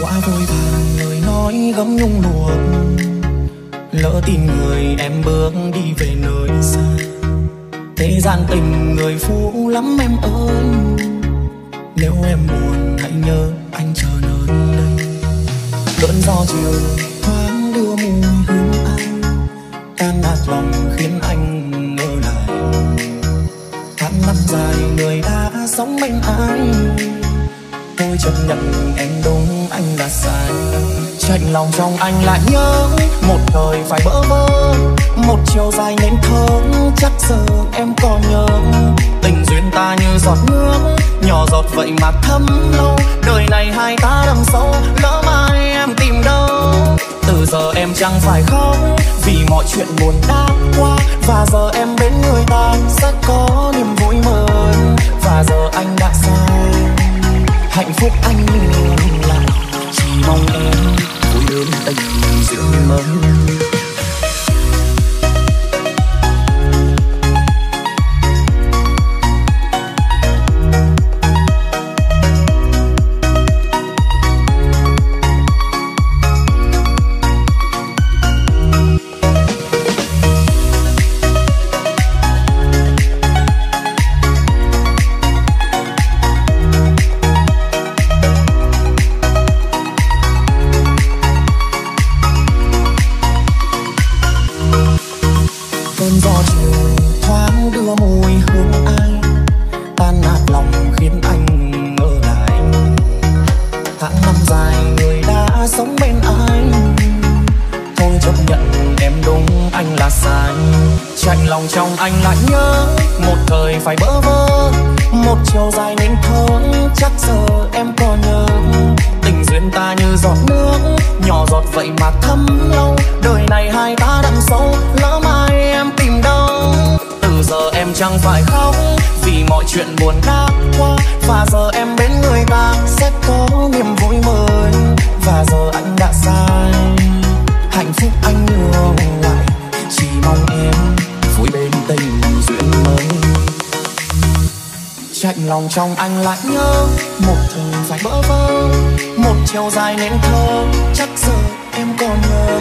quá vội vàng lời nói gấm nhung luộc. Lỡ tin người em bước đi về nơi xa. Thế gian tình người phụ lắm em ơi. Nếu em buồn hãy nhớ anh chờ nơi đây. Cơn gió chiều thoáng đưa mùi hương anh. Tan nát lòng khiến anh ngơ lại tháng năm dài người đã sống bên anh tôi chấp nhận em đúng, anh đã sai trách lòng trong anh lại nhớ, một thời phải bỡ vơ một chiều dài nên thơ, chắc giờ em còn nhớ. Tình duyên ta như giọt nước, nhỏ giọt vậy mà thấm lâu. Đời này hai ta đằng sâu lỡ mai em tìm đâu? Từ giờ em chẳng phải khóc, vì mọi chuyện buồn đã qua. Và giờ em bên người ta sẽ có niềm vui mới và giờ anh đã sai hạnh phúc anh là chỉ mong em vui đến anh giữa mơ nhường lại chỉ mong em vui bên tình duyên mới. Trong anh lại nhớ, một thời dài bỡ vơ một chiều dài nên thơ, chắc giờ em còn nhớ.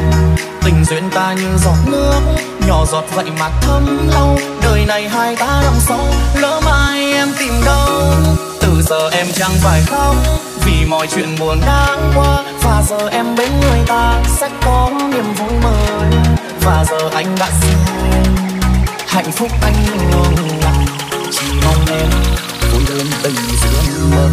Tình duyên ta như giọt nước, nhỏ giọt vậy mà thấm lâu đời này hai ta đằng sâu lỡ mai em tìm đâu? Từ giờ em chẳng phải khóc vì mọi chuyện buồn đã qua, và giờ em bên người ta sẽ có niềm vui mới. Và giờ anh đã sai hạnh phúc anh luôn chỉ mong em vui đơn tình giữa mơ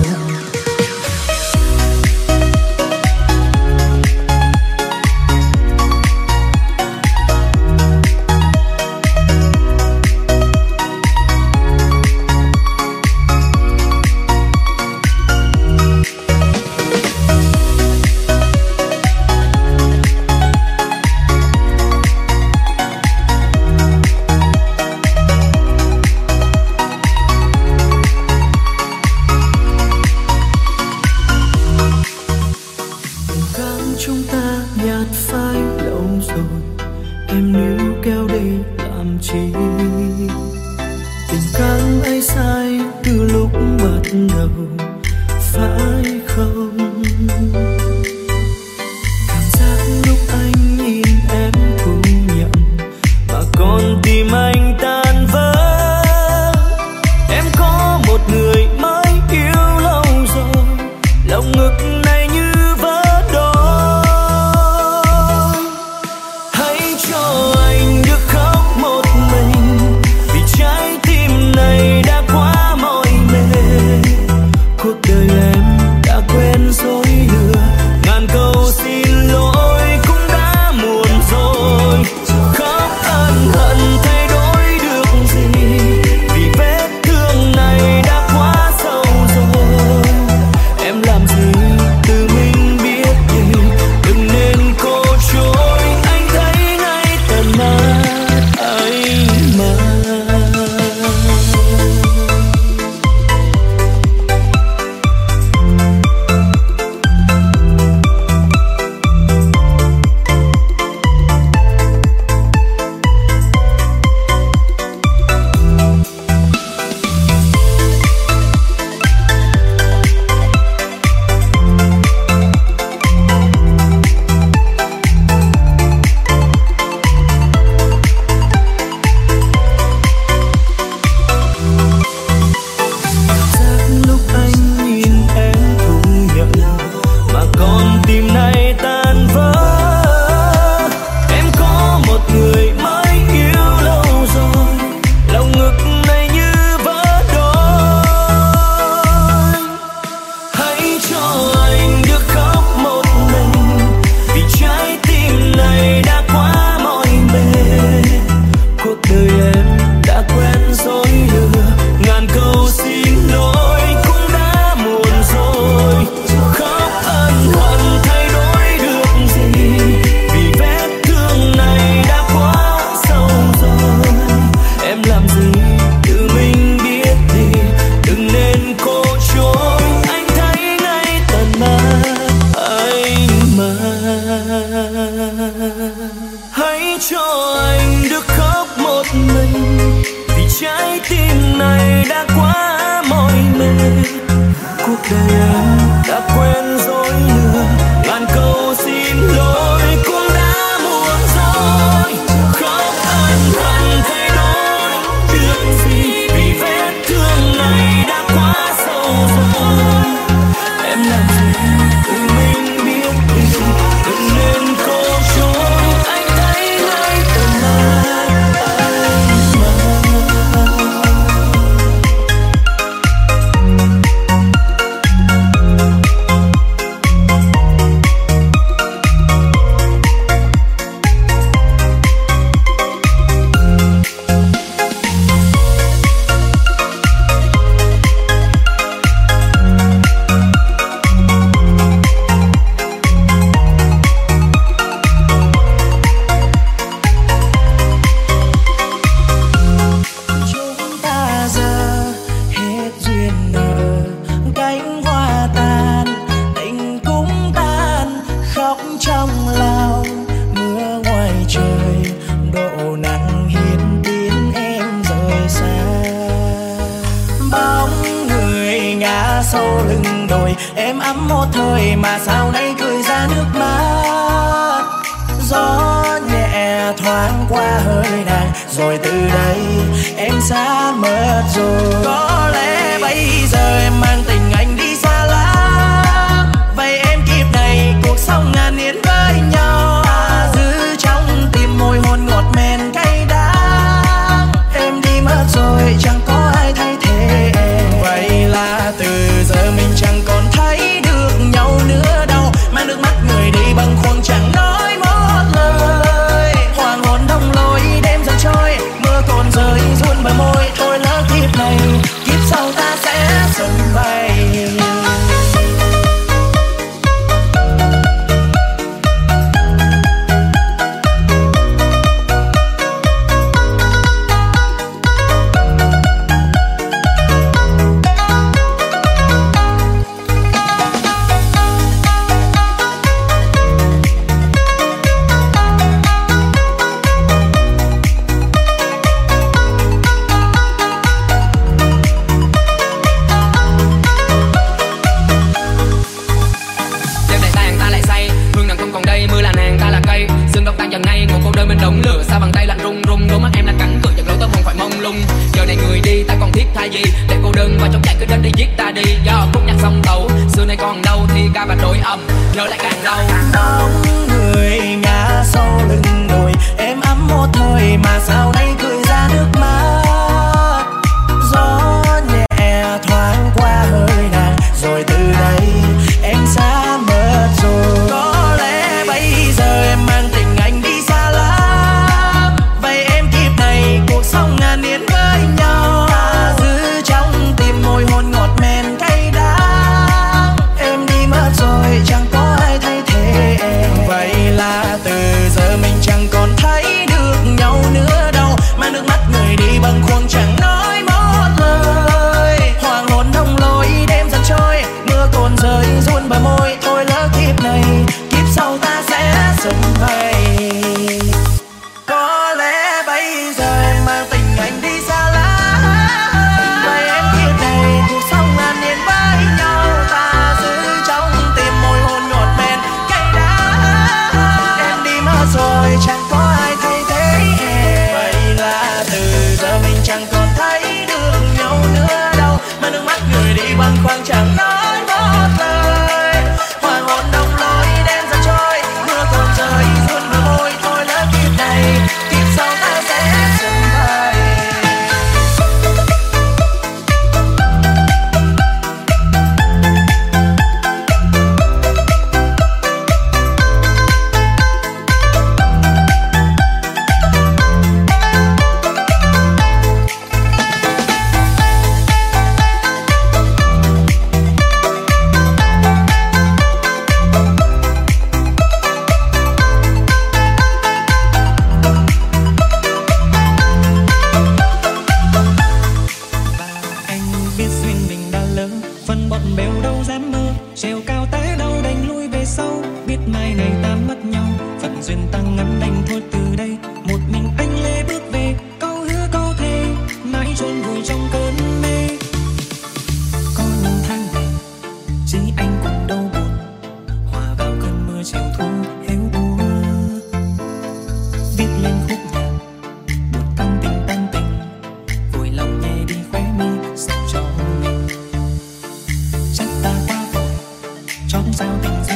红烧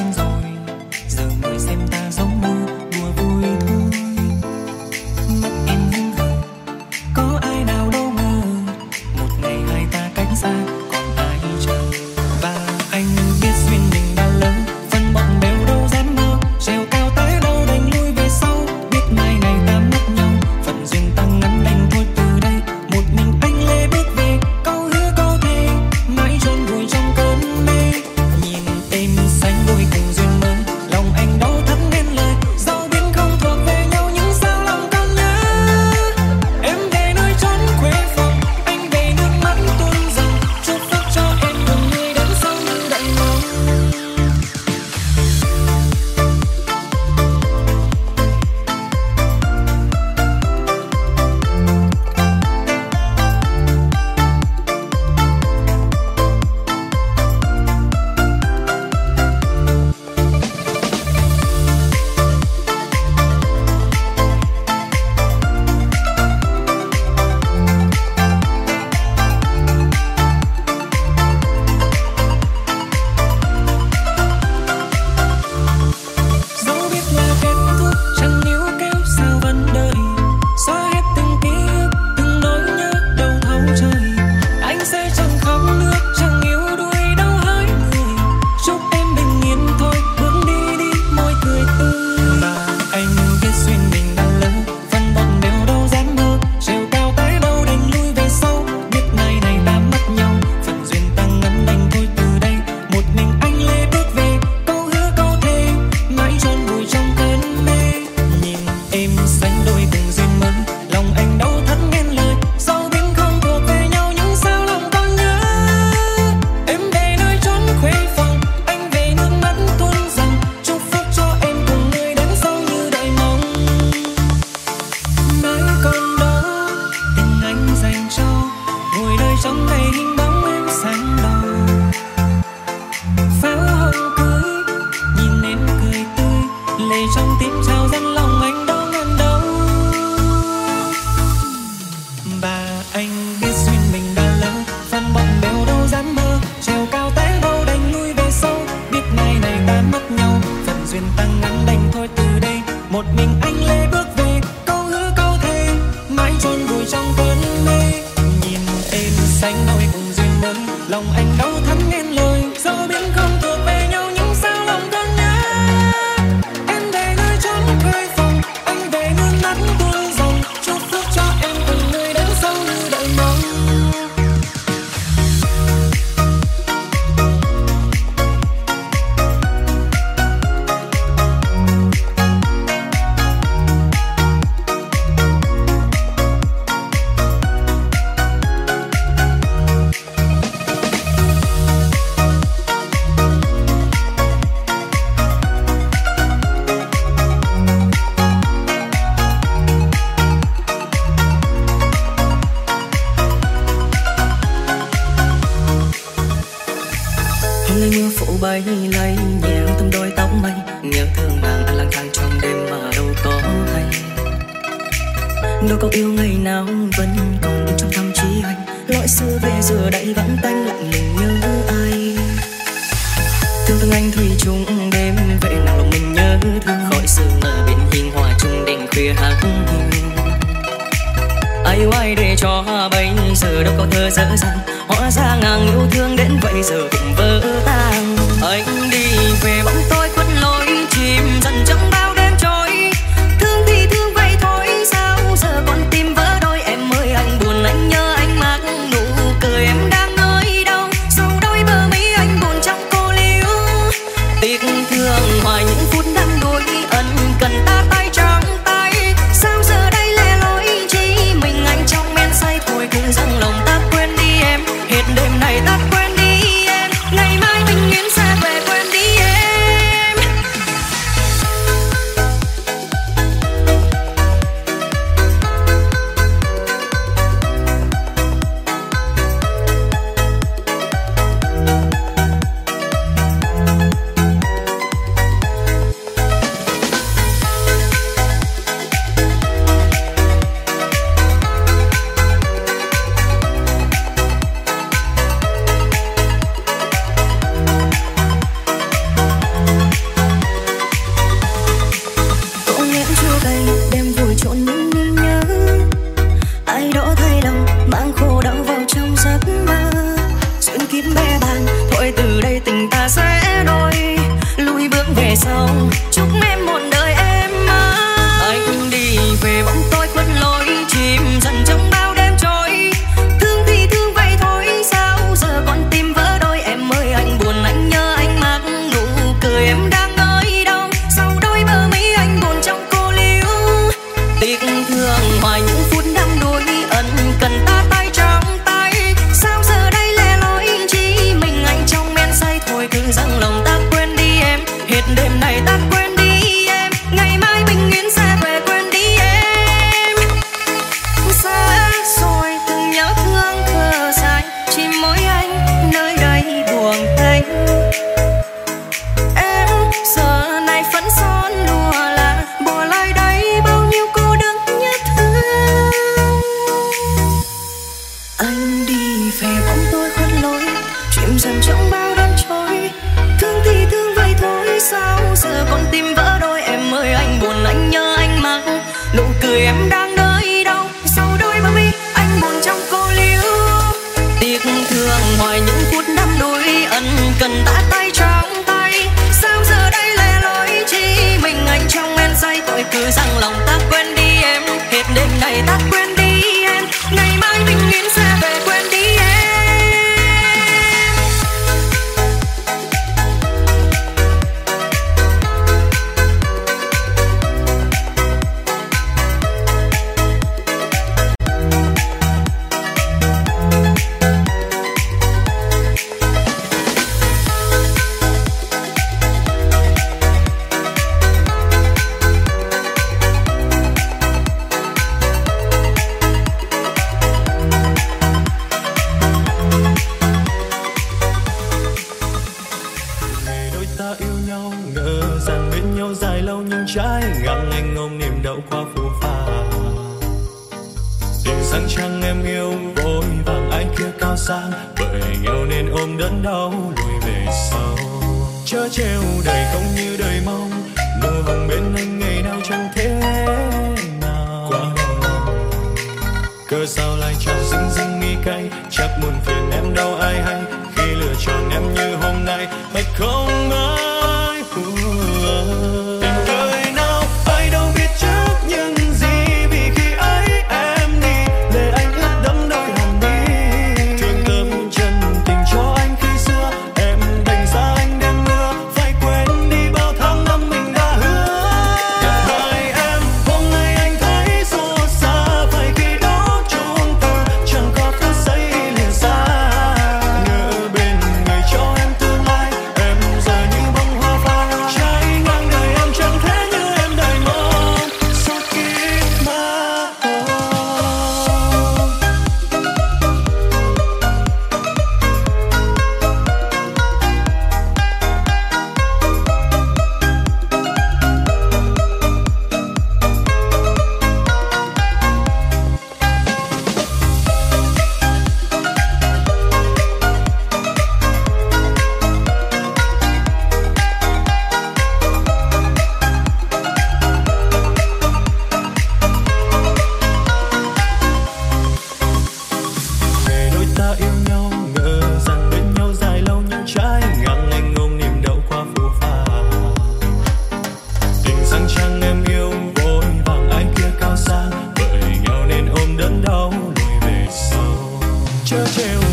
church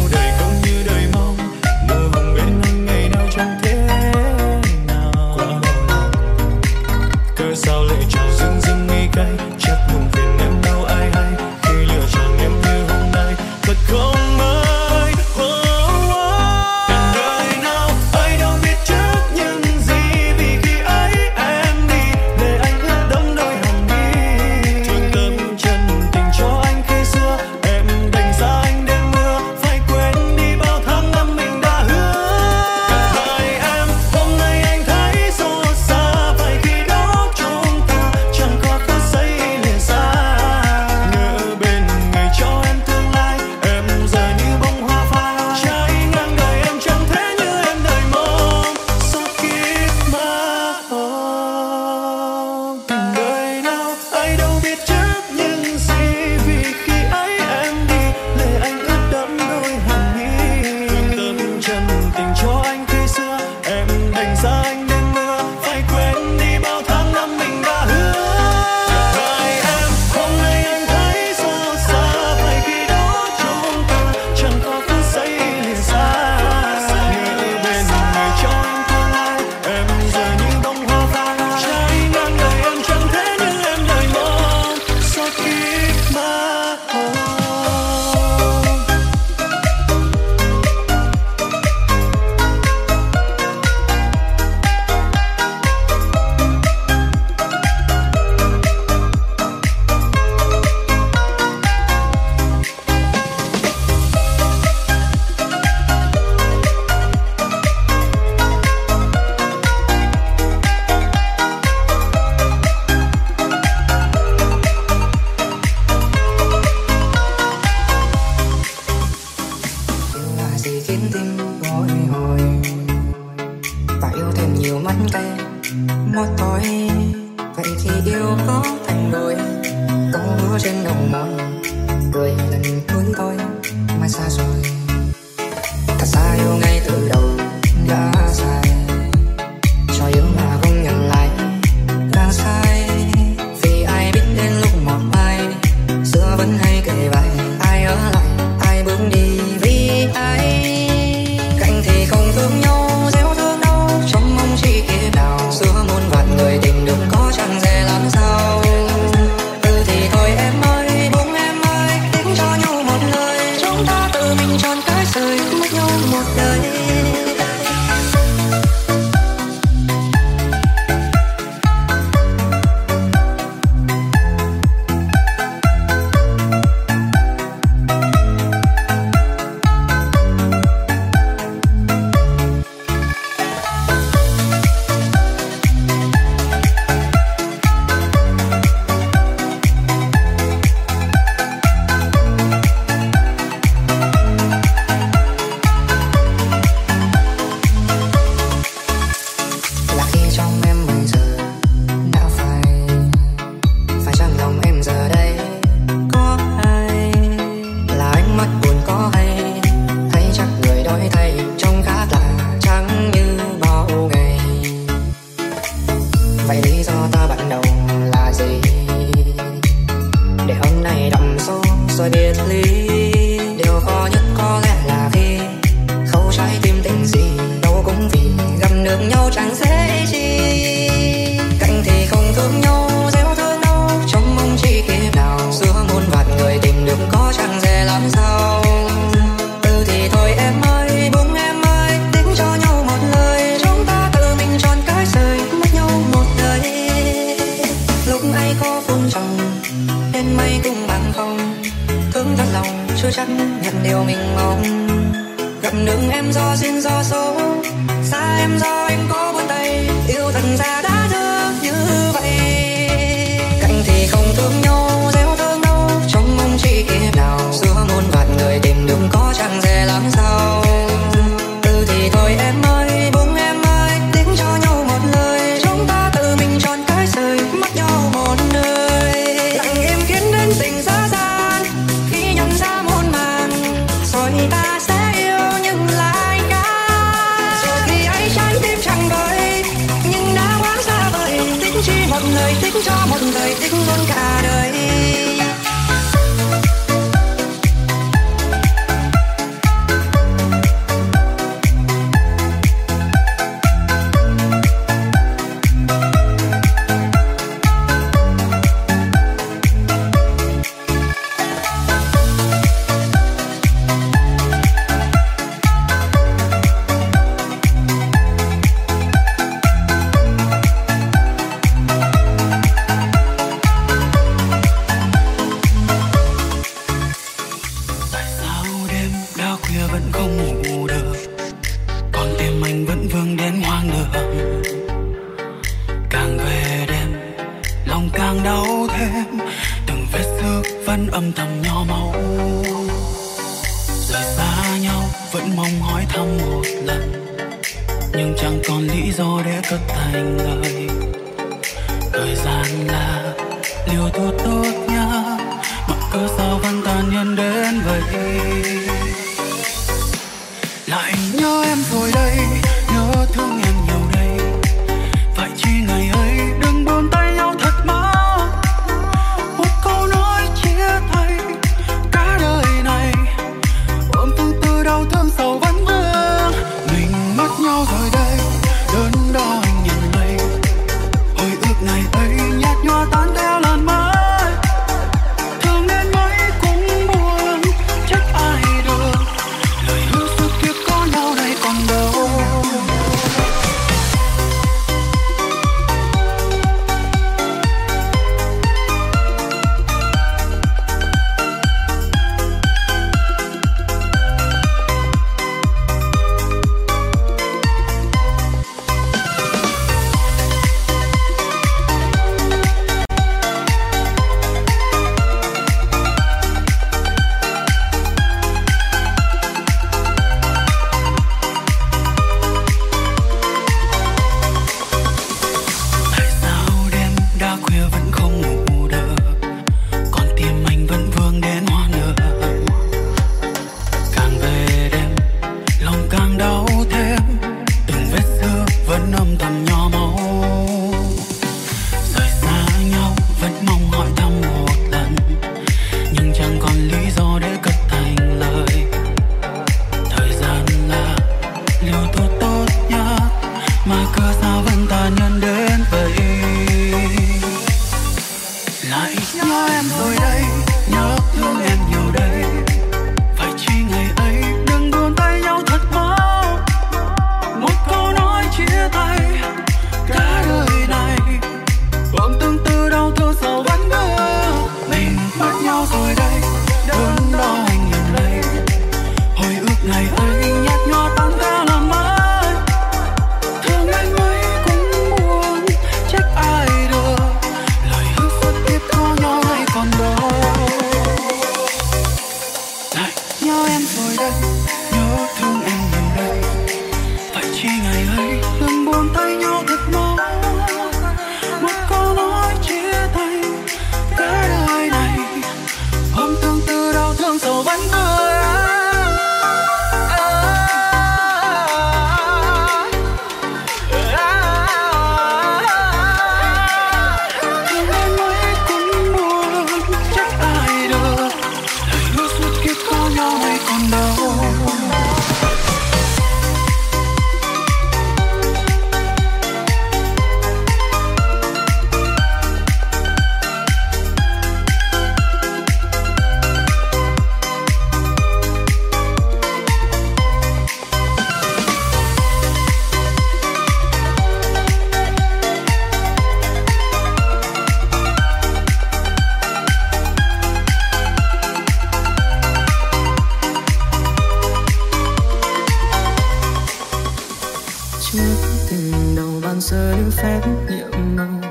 phép nhiệm màu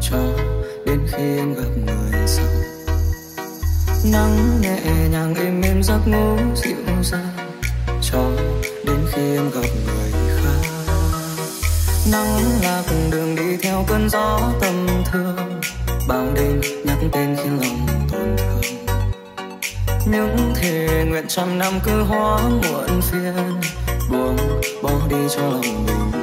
cho đến khi em gặp người sau. Nắng nhẹ nhàng êm êm giấc ngủ dịu dàng cho đến khi em gặp người khác. Nắng là cùng đường đi theo cơn gió tầm thường, bao đêm nhắc tên khiến lòng tổn thương. Những thề nguyện trăm năm cứ hóa muộn phiền, buông bỏ đi cho lòng mình.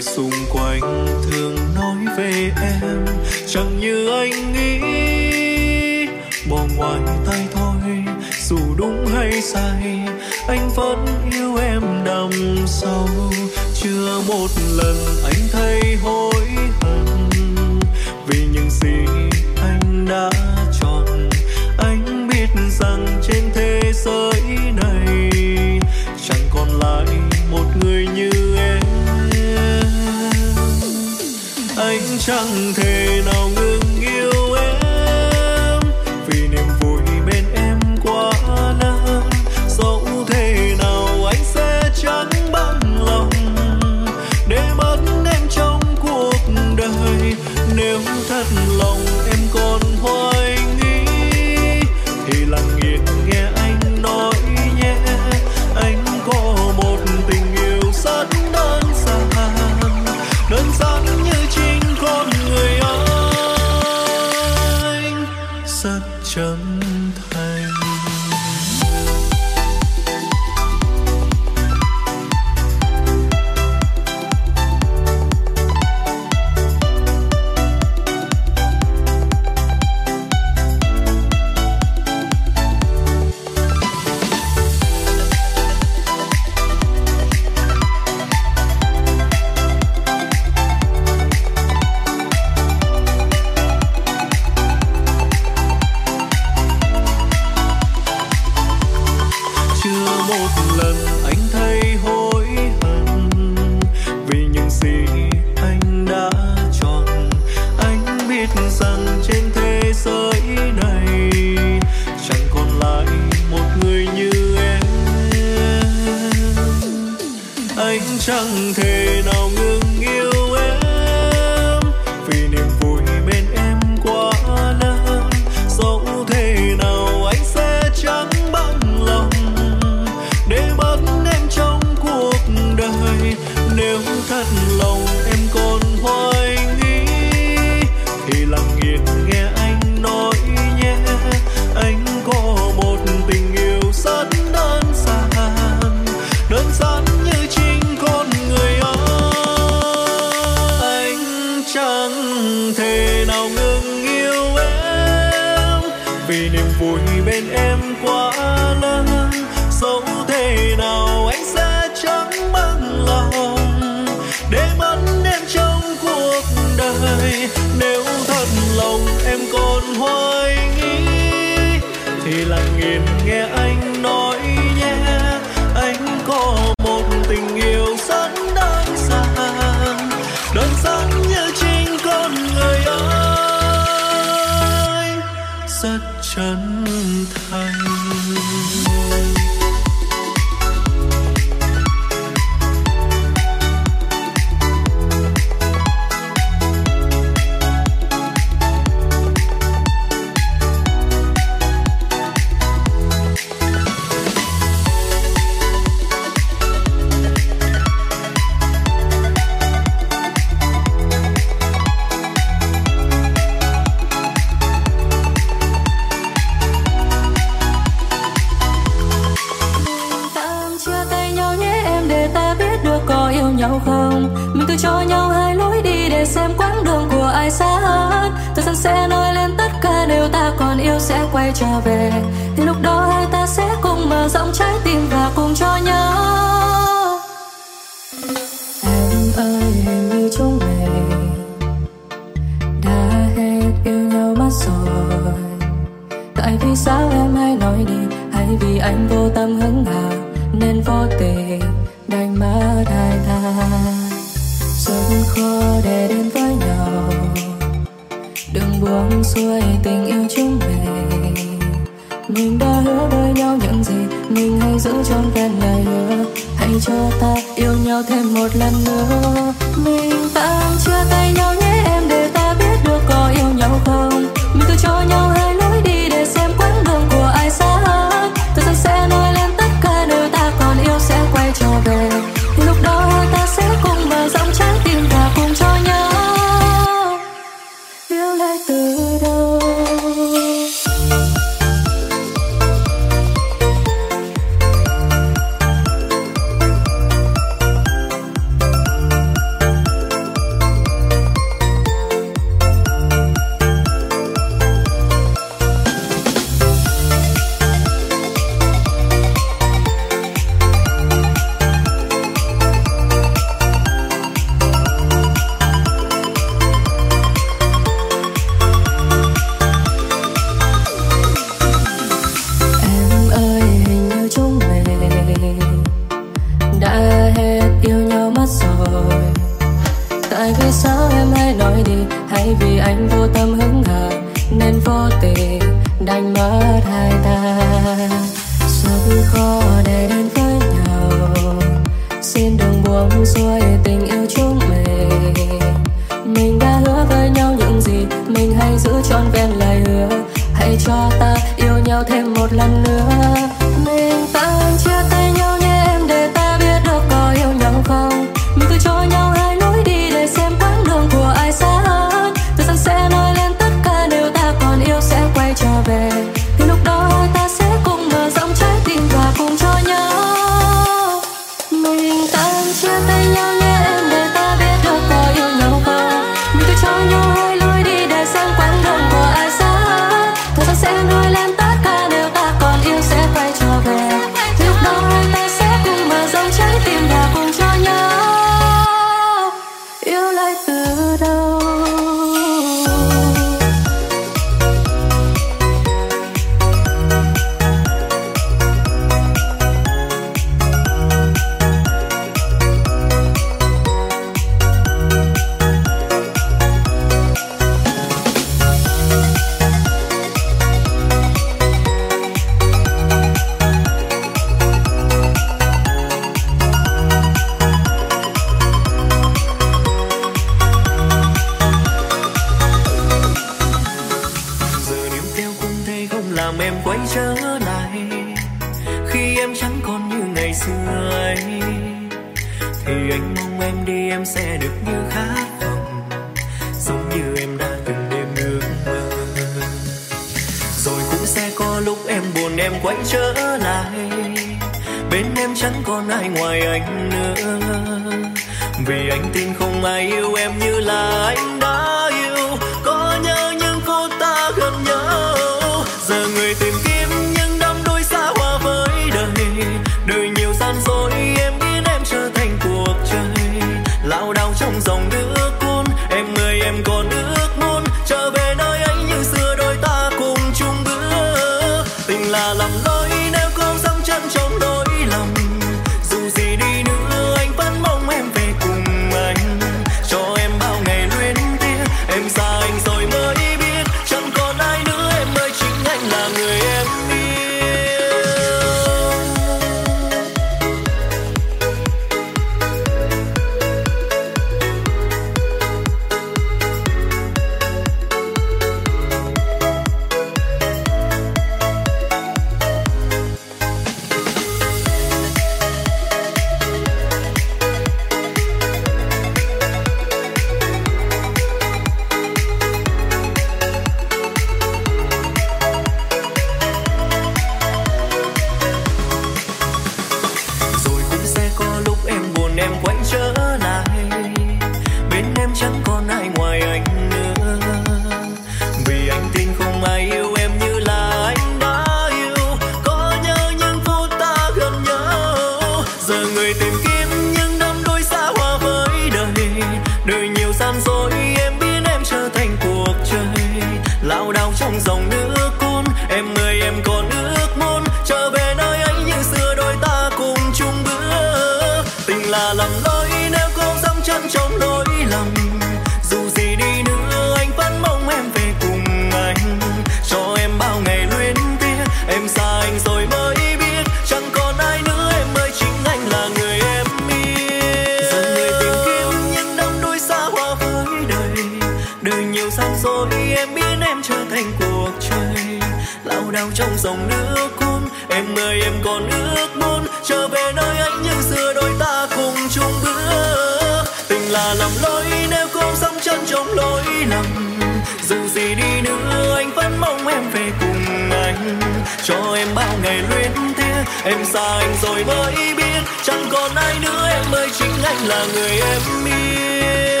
nữa anh vẫn mong em về cùng anh. Cho em bao ngày luyến tiếc, em xa anh rồi mới biết. Chẳng còn ai nữa, em ơi, chính anh là người em yêu.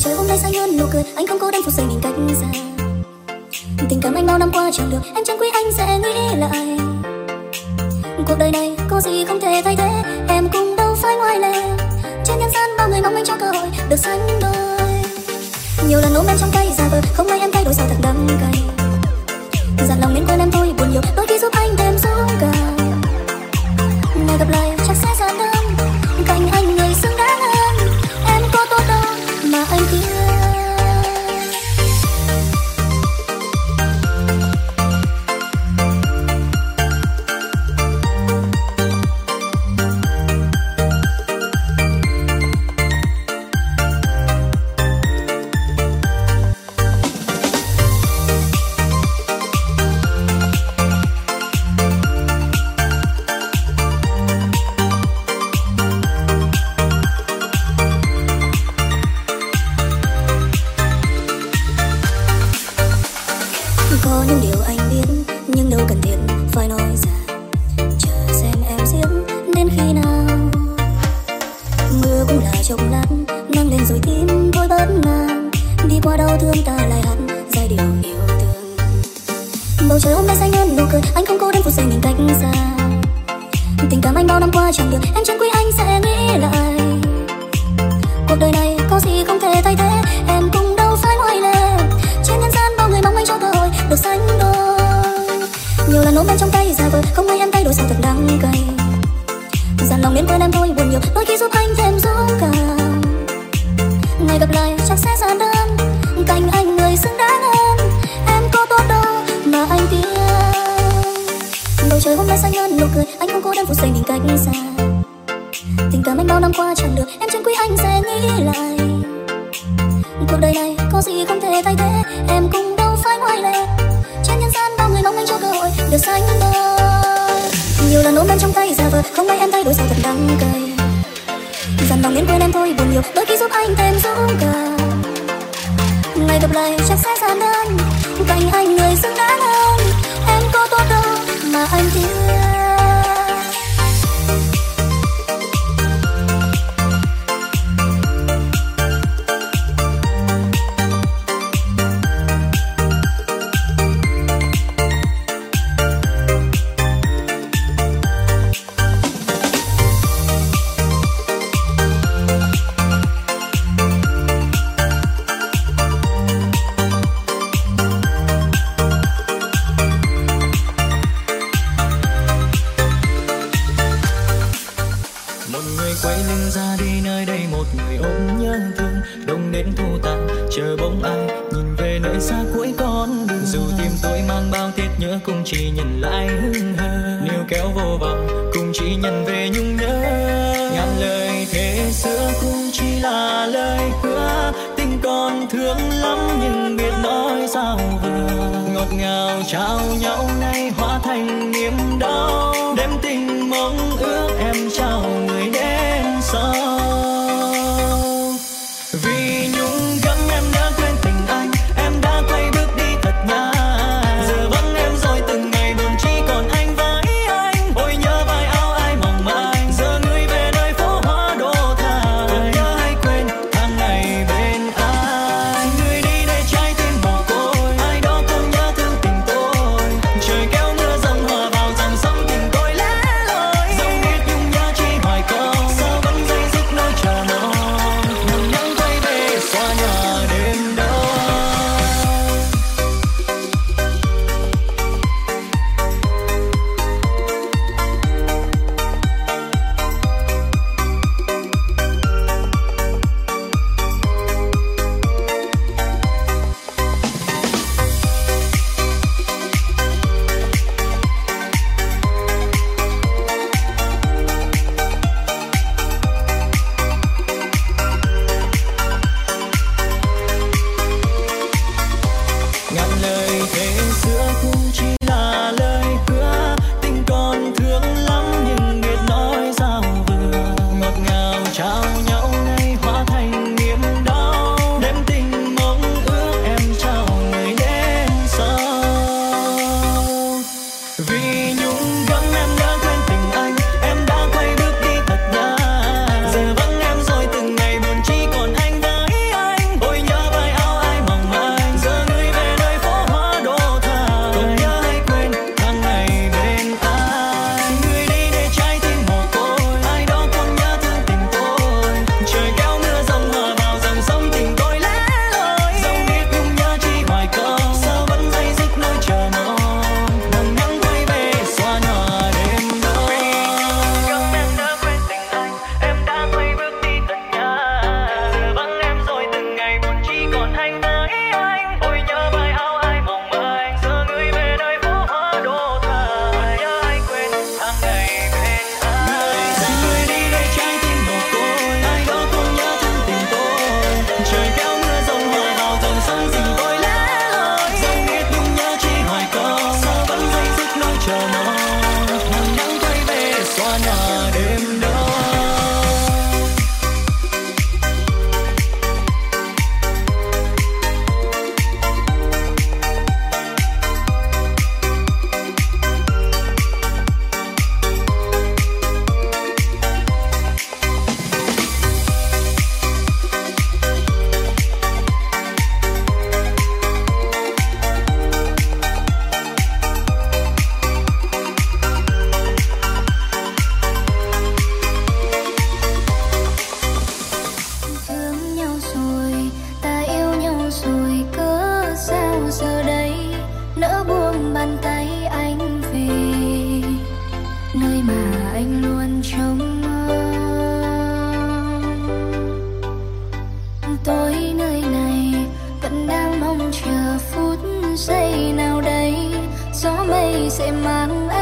bầu trời hôm nay xanh hơn nụ cười. Anh không cố đâm phút giây mình cách xa. Tình cảm anh bao năm qua chẳng được em chẳng quý anh sẽ nghĩ lại. Cuộc đời này có gì không thể thay thế, em cũng đâu phải ngoài lệ. Trên nhân gian bao người mong anh cho cơ hội được sánh đôi. Nhiều lần ôm em trong tay ra vờ, không may em thay đổi sao thật đắng cay. Dặn lòng đến quên em thôi, buồn nhiều, đôi khi giúp anh thêm dũng cảm ngày gặp lại đập lại chắc sẽ xa đơn cạnh anh người xứng đáng hơn. Em có tốt đâu mà anh thiếu nói